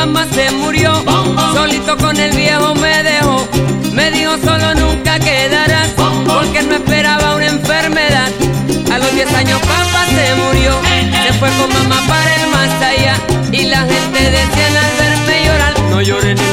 jamás se murió. Solito con el viejo me dejó. Me dijo solo nunca quedarás. Bom, porque no esperaba una enfermedad. A los 10 años papá se murió. Eh, con mamá para el más allá. Y la gente decía al verme llorar. No lloré ni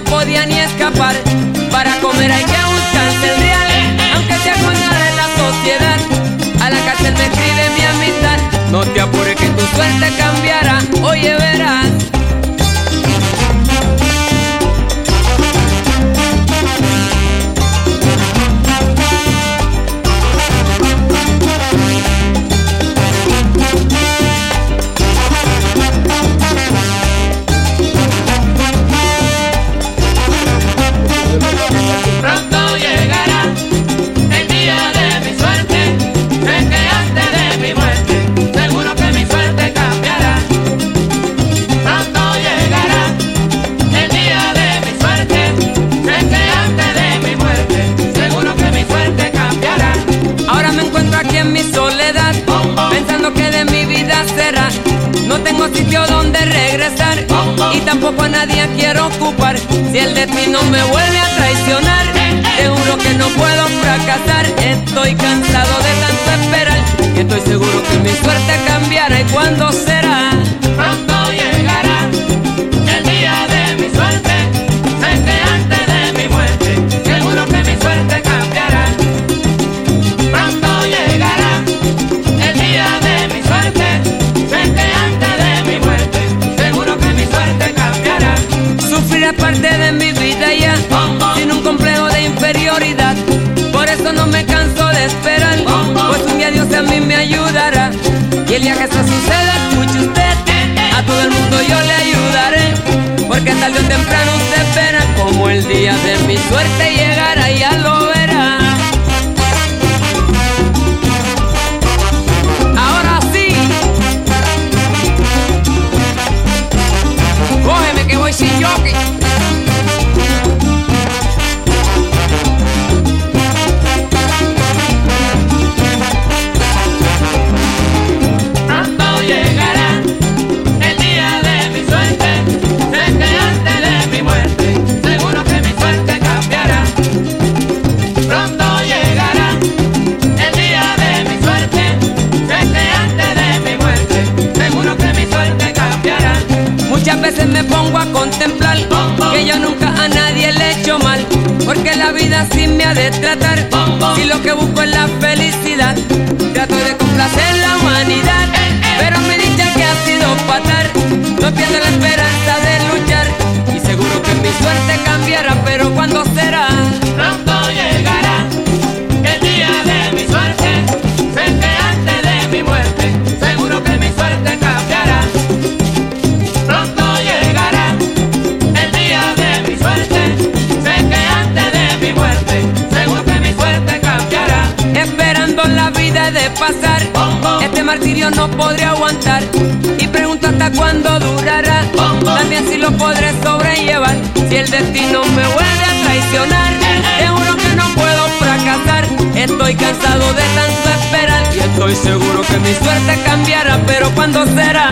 podía ni escapar. sitio donde regresar y tampoco a nadie quiero ocupar. Si el destino me vuelve a traicionar, eh, eh. seguro que no puedo fracasar. Estoy cansado temprano se espera como el día de mi suerte llega. que busco es la felicidad. puede pasar. Este martirio no podré aguantar. Y pregunto hasta cuándo durará. También si lo podré sobrellevar. Si el destino me vuelve a traicionar, te juro que no puedo fracasar. Estoy cansado de tanto esperar. Y estoy seguro que mi suerte cambiará. Pero cuando será?